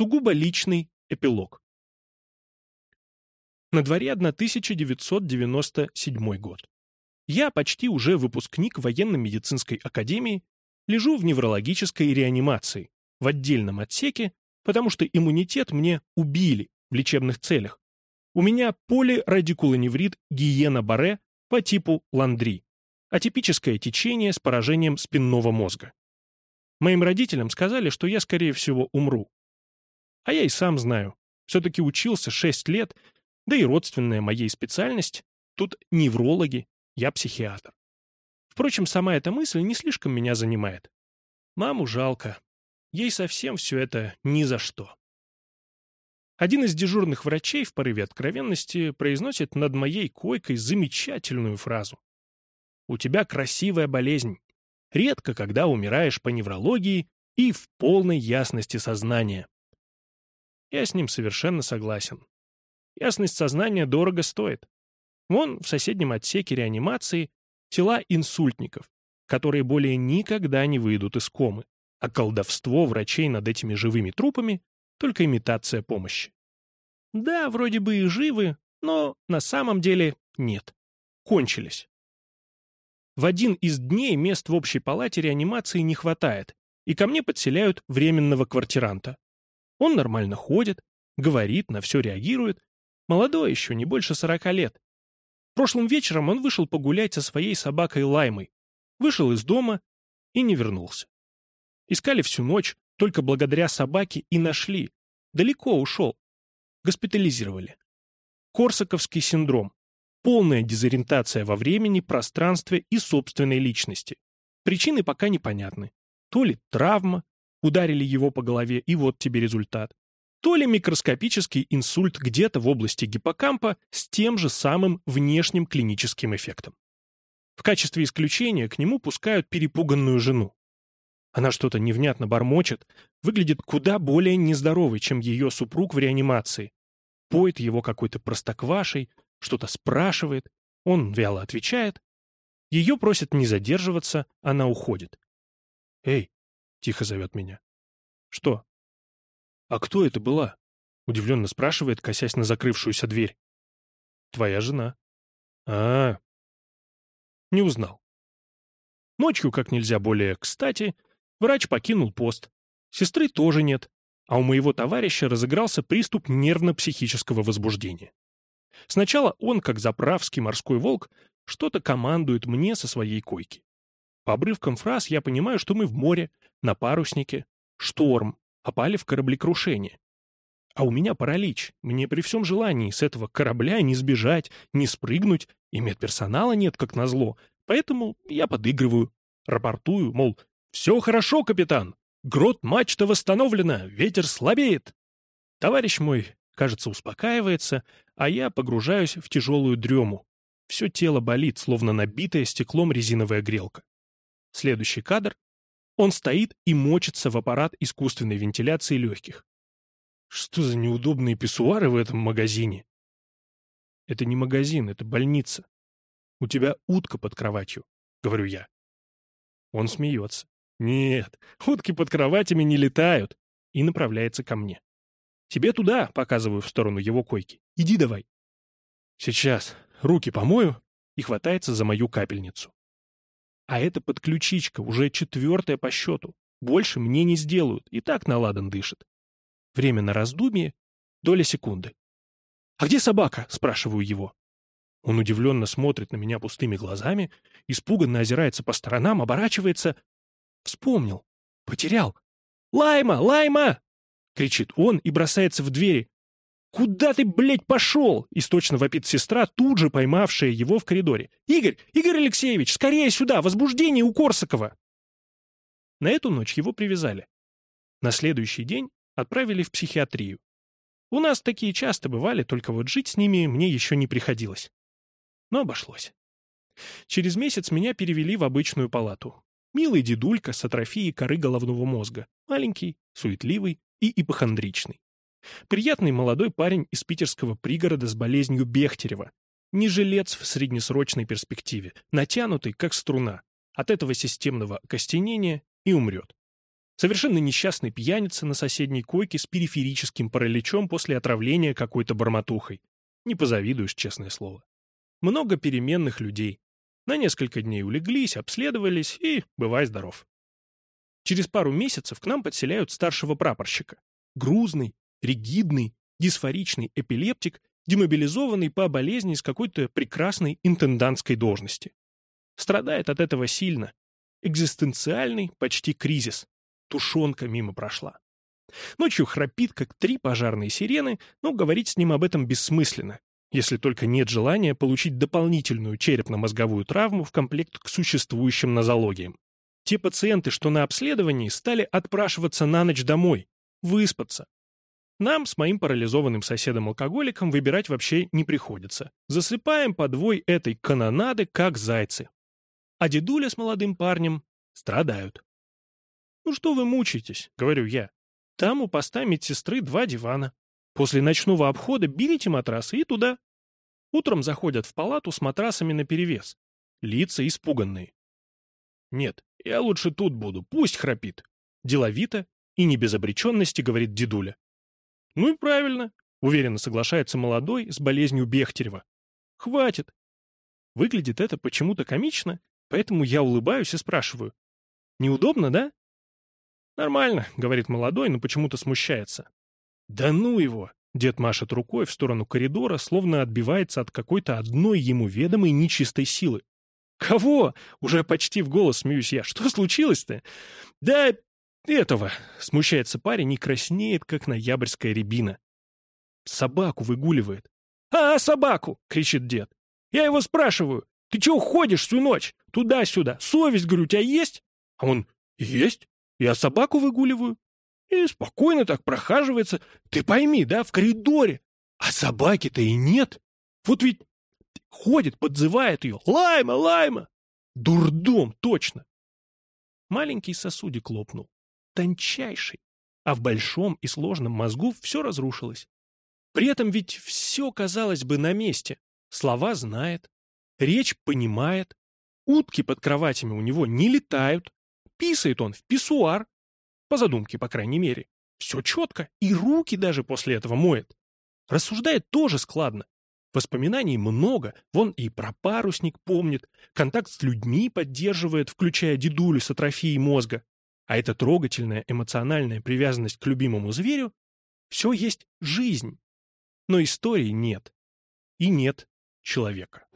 Сугубо личный эпилог. На дворе 1997 год. Я почти уже выпускник военно-медицинской академии, лежу в неврологической реанимации, в отдельном отсеке, потому что иммунитет мне убили в лечебных целях. У меня полирадикулоневрит гиена-баре по типу Ландри, атипическое течение с поражением спинного мозга. Моим родителям сказали, что я, скорее всего, умру. А я и сам знаю. Все-таки учился 6 лет, да и родственная моей специальность. Тут неврологи, я психиатр. Впрочем, сама эта мысль не слишком меня занимает. Маму жалко. Ей совсем все это ни за что. Один из дежурных врачей в порыве откровенности произносит над моей койкой замечательную фразу. «У тебя красивая болезнь. Редко, когда умираешь по неврологии и в полной ясности сознания». Я с ним совершенно согласен. Ясность сознания дорого стоит. Вон в соседнем отсеке реанимации тела инсультников, которые более никогда не выйдут из комы, а колдовство врачей над этими живыми трупами — только имитация помощи. Да, вроде бы и живы, но на самом деле нет. Кончились. В один из дней мест в общей палате реанимации не хватает, и ко мне подселяют временного квартиранта. Он нормально ходит, говорит, на все реагирует. Молодой еще, не больше сорока лет. Прошлым вечером он вышел погулять со своей собакой Лаймой. Вышел из дома и не вернулся. Искали всю ночь, только благодаря собаке и нашли. Далеко ушел. Госпитализировали. Корсаковский синдром. Полная дезориентация во времени, пространстве и собственной личности. Причины пока непонятны. То ли травма, ударили его по голове, и вот тебе результат то ли микроскопический инсульт где-то в области гиппокампа с тем же самым внешним клиническим эффектом. В качестве исключения к нему пускают перепуганную жену. Она что-то невнятно бормочет, выглядит куда более нездоровой, чем ее супруг в реанимации. Поет его какой-то простоквашей, что-то спрашивает, он вяло отвечает. Ее просят не задерживаться, она уходит. «Эй!» — тихо зовет меня. «Что?» «А кто это была?» — удивленно спрашивает, косясь на закрывшуюся дверь. «Твоя жена». А, -а, а Не узнал. Ночью, как нельзя более кстати, врач покинул пост. Сестры тоже нет, а у моего товарища разыгрался приступ нервно-психического возбуждения. Сначала он, как заправский морской волк, что-то командует мне со своей койки. По обрывкам фраз я понимаю, что мы в море, на паруснике, шторм, попали в кораблекрушение. А у меня паралич. Мне при всем желании с этого корабля не сбежать, не спрыгнуть, и медперсонала нет, как назло. Поэтому я подыгрываю, рапортую, мол, «Все хорошо, капитан! Грот мачта восстановлена, ветер слабеет!» Товарищ мой, кажется, успокаивается, а я погружаюсь в тяжелую дрему. Все тело болит, словно набитая стеклом резиновая грелка. Следующий кадр он стоит и мочится в аппарат искусственной вентиляции легких. Что за неудобные писсуары в этом магазине? Это не магазин, это больница. У тебя утка под кроватью, говорю я. Он смеется. Нет, утки под кроватями не летают. И направляется ко мне. Тебе туда, показываю в сторону его койки. Иди давай. Сейчас руки помою и хватается за мою капельницу. А это подключичка, уже четвертая по счету. Больше мне не сделают, и так наладан дышит. Время на раздумье — доля секунды. «А где собака?» — спрашиваю его. Он удивленно смотрит на меня пустыми глазами, испуганно озирается по сторонам, оборачивается. Вспомнил. Потерял. «Лайма! Лайма!» — кричит он и бросается в двери. «Куда ты, блядь, пошел?» — источно вопит сестра, тут же поймавшая его в коридоре. «Игорь! Игорь Алексеевич! Скорее сюда! Возбуждение у Корсакова!» На эту ночь его привязали. На следующий день отправили в психиатрию. У нас такие часто бывали, только вот жить с ними мне еще не приходилось. Но обошлось. Через месяц меня перевели в обычную палату. Милый дедулька с атрофией коры головного мозга. Маленький, суетливый и ипохондричный. Приятный молодой парень из питерского пригорода с болезнью Бехтерева. Не жилец в среднесрочной перспективе, натянутый, как струна. От этого системного окостенения и умрет. Совершенно несчастный пьяница на соседней койке с периферическим параличом после отравления какой-то бормотухой. Не позавидуешь, честное слово. Много переменных людей. На несколько дней улеглись, обследовались и бывай здоров. Через пару месяцев к нам подселяют старшего прапорщика. Грузный, ригидный, дисфоричный эпилептик, демобилизованный по болезни с какой-то прекрасной интендантской должности. Страдает от этого сильно. Экзистенциальный почти кризис. Тушенка мимо прошла. Ночью храпит, как три пожарные сирены, но говорить с ним об этом бессмысленно, если только нет желания получить дополнительную черепно-мозговую травму в комплект к существующим нозологиям. Те пациенты, что на обследовании, стали отпрашиваться на ночь домой, выспаться. Нам с моим парализованным соседом-алкоголиком выбирать вообще не приходится. Засыпаем подвой этой канонады, как зайцы. А дедуля с молодым парнем страдают. «Ну что вы мучаетесь?» — говорю я. «Там у поста медсестры два дивана. После ночного обхода берите матрасы и туда». Утром заходят в палату с матрасами наперевес. Лица испуганные. «Нет, я лучше тут буду, пусть храпит». Деловито и не без обреченности, говорит дедуля. «Ну и правильно», — уверенно соглашается молодой с болезнью Бехтерева. «Хватит». Выглядит это почему-то комично, поэтому я улыбаюсь и спрашиваю. «Неудобно, да?» «Нормально», — говорит молодой, но почему-то смущается. «Да ну его!» — дед машет рукой в сторону коридора, словно отбивается от какой-то одной ему ведомой нечистой силы. «Кого?» — уже почти в голос смеюсь я. «Что случилось-то?» «Да этого!» — смущается парень и краснеет, как ноябрьская рябина. «Собаку выгуливает». «А, собаку!» — кричит дед. «Я его спрашиваю. Ты чего ходишь всю ночь? Туда-сюда. Совесть, говорю, у тебя есть?» А он «Есть. Я собаку выгуливаю». И спокойно так прохаживается. Ты пойми, да, в коридоре. А собаки-то и нет. Вот ведь ходит, подзывает ее. Лайма, лайма. Дурдом, точно. Маленький сосудик лопнул. Тончайший. А в большом и сложном мозгу все разрушилось. При этом ведь все, казалось бы, на месте. Слова знает, речь понимает, утки под кроватями у него не летают, писает он в писсуар, по задумке, по крайней мере. Все четко, и руки даже после этого моет. Рассуждает тоже складно. Воспоминаний много, вон и про парусник помнит, контакт с людьми поддерживает, включая дедулю с атрофией мозга. А эта трогательная эмоциональная привязанность к любимому зверю — все есть жизнь. Но истории нет. И нет человека.